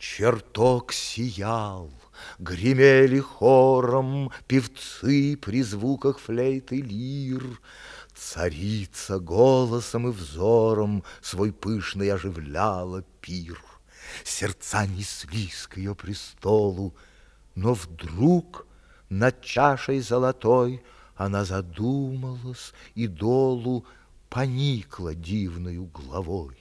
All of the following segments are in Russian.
Чертог сиял, гремели хором Певцы при звуках флейт и лир, Царица голосом и взором Свой пышный оживляла пир. Сердца неслись к ее престолу, Но вдруг над чашей золотой Она задумалась и долу Поникла дивною главой.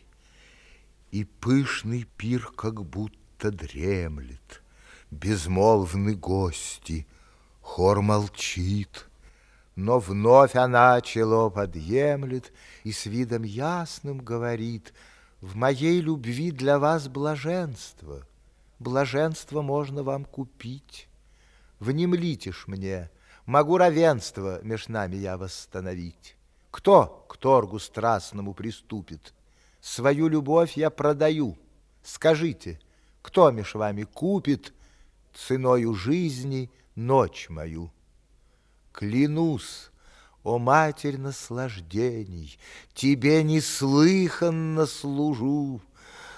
И пышный пир как будто дремлет, Безмолвны гости, хор молчит, Но вновь она чело подъемлет И с видом ясным говорит, В моей любви для вас блаженство, Блаженство можно вам купить. Внемлите ж мне, могу равенство Меж нами я восстановить. Кто к торгу страстному приступит? Свою любовь я продаю. Скажите, кто меж вами купит Ценою жизни ночь мою? Клянусь, о матерь наслаждений, Тебе неслыханно служу,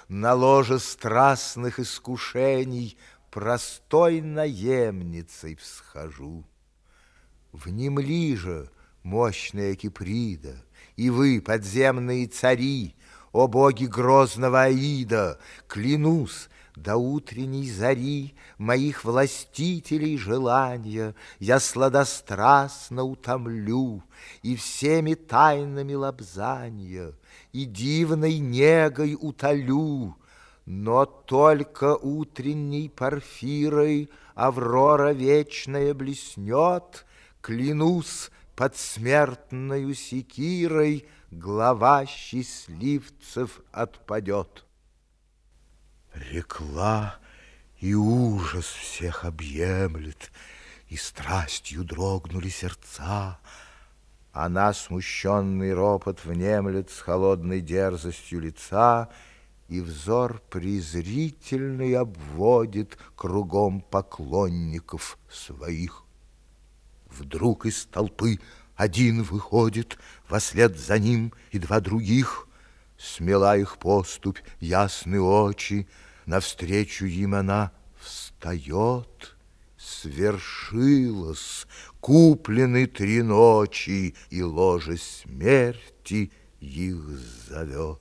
На ложе страстных искушений Простой наемницей всхожу. Внемли же, мощная Киприда, И вы, подземные цари, О боги грозного Аида, клянусь, до утренней зари Моих властителей желания Я сладострастно утомлю И всеми тайнами лобзанья И дивной негой утолю, Но только утренней порфирой Аврора вечная блеснет, Клянусь, под смертною секирой Глава счастливцев отпадет. Рекла, и ужас всех объемлет, И страстью дрогнули сердца. Она смущенный ропот внемлет С холодной дерзостью лица, И взор презрительный обводит Кругом поклонников своих. Вдруг из толпы один выходит, Вослед за ним и два других — Смела их поступь, ясны очи, Навстречу им она встает. Свершилось, куплены три ночи, И ложе смерти их зовет.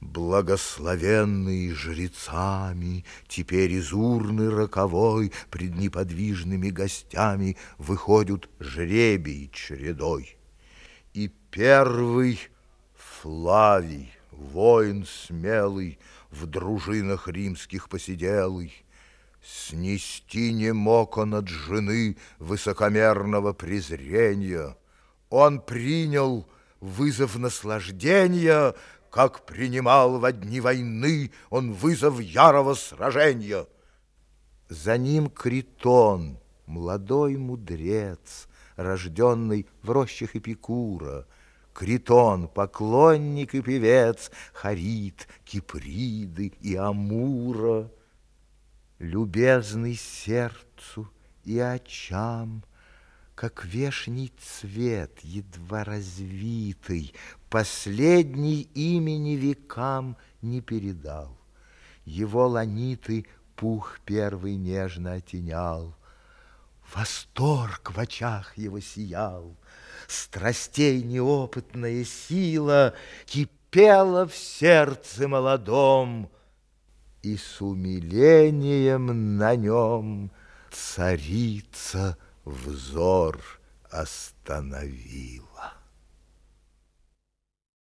Благословенные жрецами Теперь из урны роковой Пред неподвижными гостями Выходят жребий чередой. И первый Флавий, воин смелый, В дружинах римских посиделый, Снести не мог он от жены Высокомерного презрения. Он принял вызов наслаждения, Как принимал во дни войны Он вызов ярого сражения. За ним Критон, молодой мудрец, Рожденный в рощах Эпикура, Критон, поклонник и певец, Харит, Киприды и Амура. Любезный сердцу и очам, Как вешний цвет, едва развитый, Последний имени векам не передал. Его ланиты пух первый нежно отенял, Восторг в очах его сиял, Страстей неопытная сила Кипела в сердце молодом, И с умилением на нем Царица взор остановила.